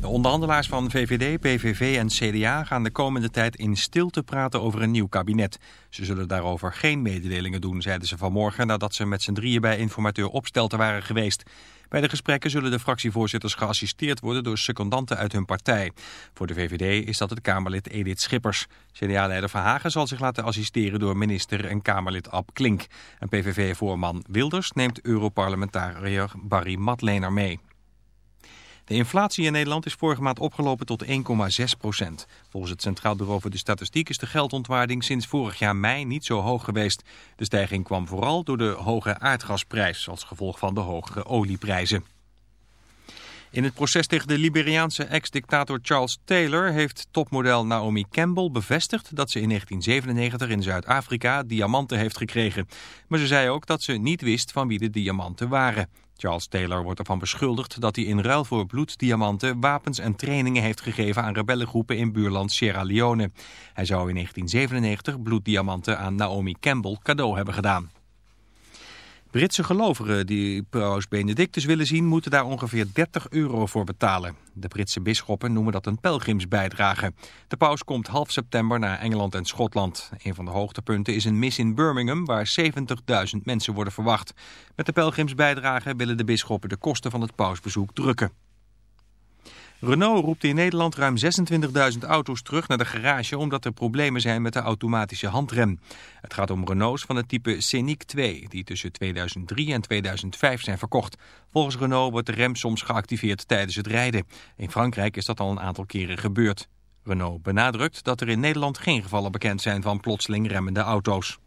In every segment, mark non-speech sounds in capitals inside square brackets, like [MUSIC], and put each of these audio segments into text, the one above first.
De onderhandelaars van VVD, PVV en CDA gaan de komende tijd in stilte praten over een nieuw kabinet. Ze zullen daarover geen mededelingen doen, zeiden ze vanmorgen nadat ze met z'n drieën bij informateur Opstelten waren geweest. Bij de gesprekken zullen de fractievoorzitters geassisteerd worden door secondanten uit hun partij. Voor de VVD is dat het Kamerlid Edith Schippers. CDA-leider Verhagen zal zich laten assisteren door minister en Kamerlid Ab Klink. En PVV-voorman Wilders neemt Europarlementariër Barry Matlener mee. De inflatie in Nederland is vorige maand opgelopen tot 1,6 procent. Volgens het Centraal Bureau voor de Statistiek is de geldontwaarding sinds vorig jaar mei niet zo hoog geweest. De stijging kwam vooral door de hoge aardgasprijs als gevolg van de hogere olieprijzen. In het proces tegen de Liberiaanse ex-dictator Charles Taylor heeft topmodel Naomi Campbell bevestigd dat ze in 1997 in Zuid-Afrika diamanten heeft gekregen. Maar ze zei ook dat ze niet wist van wie de diamanten waren. Charles Taylor wordt ervan beschuldigd dat hij in ruil voor bloeddiamanten wapens en trainingen heeft gegeven aan rebellengroepen in buurland Sierra Leone. Hij zou in 1997 bloeddiamanten aan Naomi Campbell cadeau hebben gedaan. Britse gelovigen die paus Benedictus willen zien moeten daar ongeveer 30 euro voor betalen. De Britse bisschoppen noemen dat een pelgrimsbijdrage. De paus komt half september naar Engeland en Schotland. Een van de hoogtepunten is een mis in Birmingham waar 70.000 mensen worden verwacht. Met de pelgrimsbijdrage willen de bisschoppen de kosten van het pausbezoek drukken. Renault roept in Nederland ruim 26.000 auto's terug naar de garage omdat er problemen zijn met de automatische handrem. Het gaat om Renaults van het type Scenic 2 die tussen 2003 en 2005 zijn verkocht. Volgens Renault wordt de rem soms geactiveerd tijdens het rijden. In Frankrijk is dat al een aantal keren gebeurd. Renault benadrukt dat er in Nederland geen gevallen bekend zijn van plotseling remmende auto's.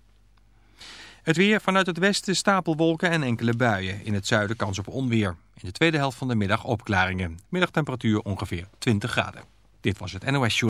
Het weer vanuit het westen stapelwolken en enkele buien. In het zuiden kans op onweer. In de tweede helft van de middag opklaringen. Middagtemperatuur ongeveer 20 graden. Dit was het NOS Show.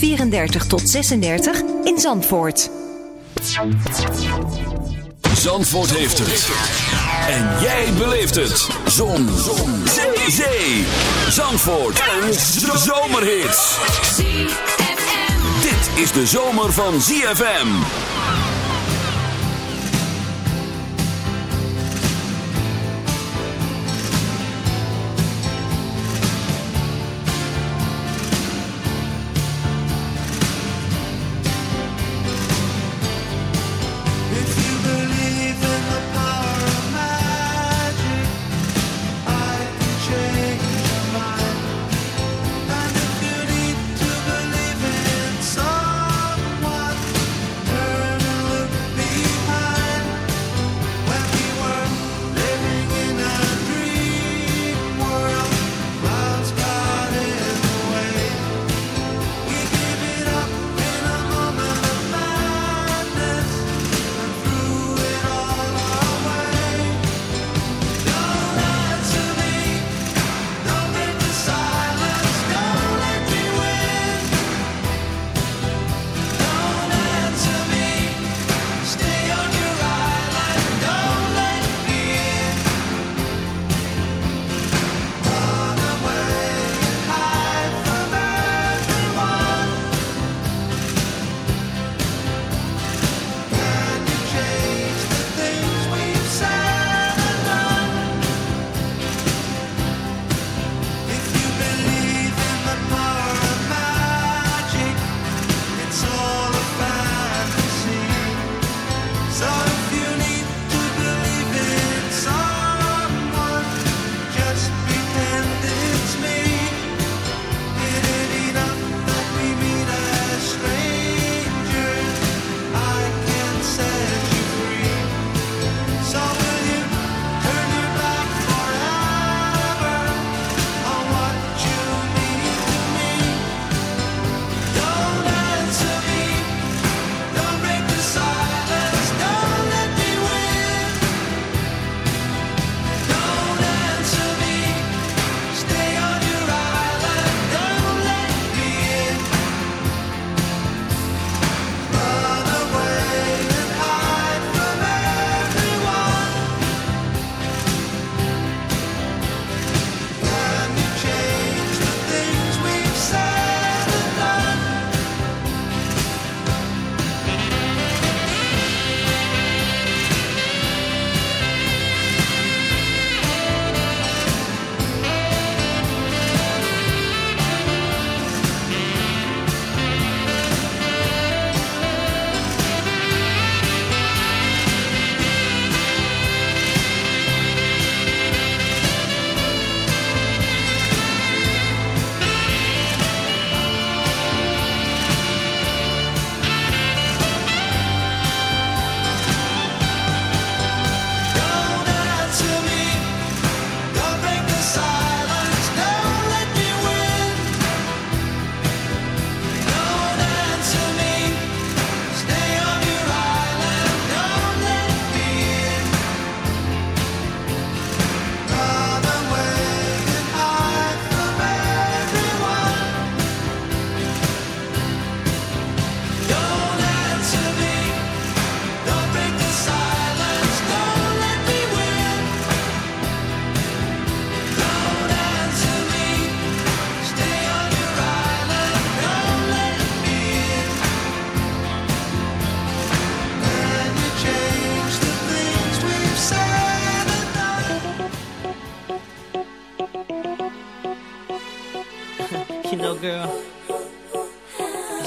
34 tot 36 in Zandvoort. Zandvoort heeft het. En jij beleeft het. Zon. Zon. Zee. Zee. Zandvoort. Een zomerhit. Dit is de zomer van ZFM.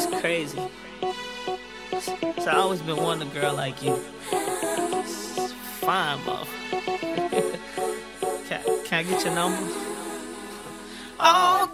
It's crazy. So I always been wanting a girl like you. It's fine, bro. [LAUGHS] can, can I get your number? Oh,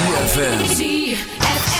ZFM.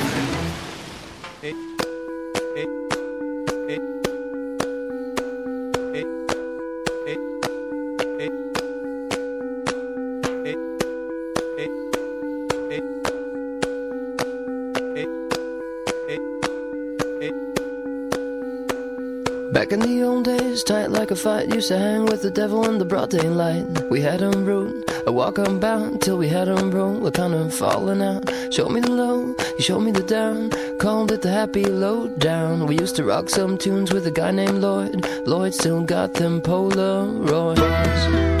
A fight, used to hang with the devil in the broad daylight. We had him rude, a walk unbound, till we had him roll, we're kind of falling out. Showed me the low, he showed me the down, called it the happy low down. We used to rock some tunes with a guy named Lloyd. Lloyd still got them Polaroids.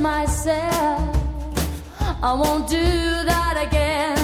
Myself I won't do that again.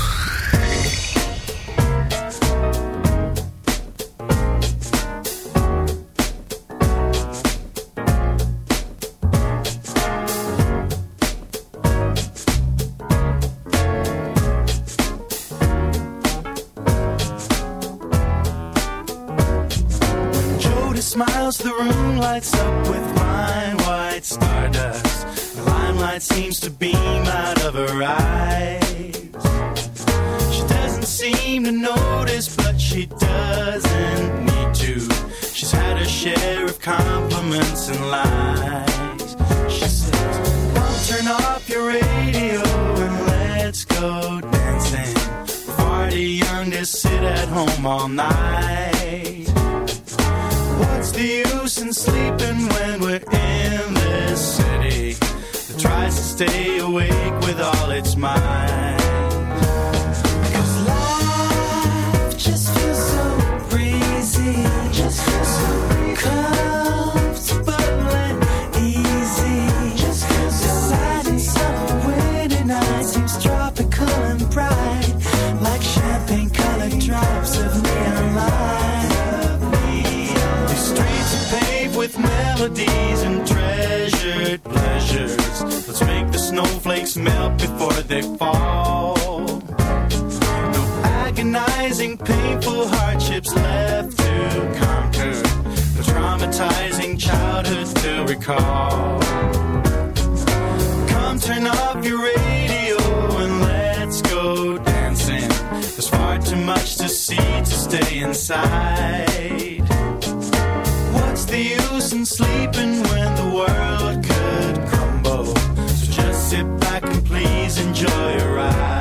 proceed to stay inside. What's the use in sleeping when the world could crumble? So just sit back and please enjoy your ride.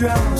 drums.